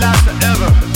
last forever.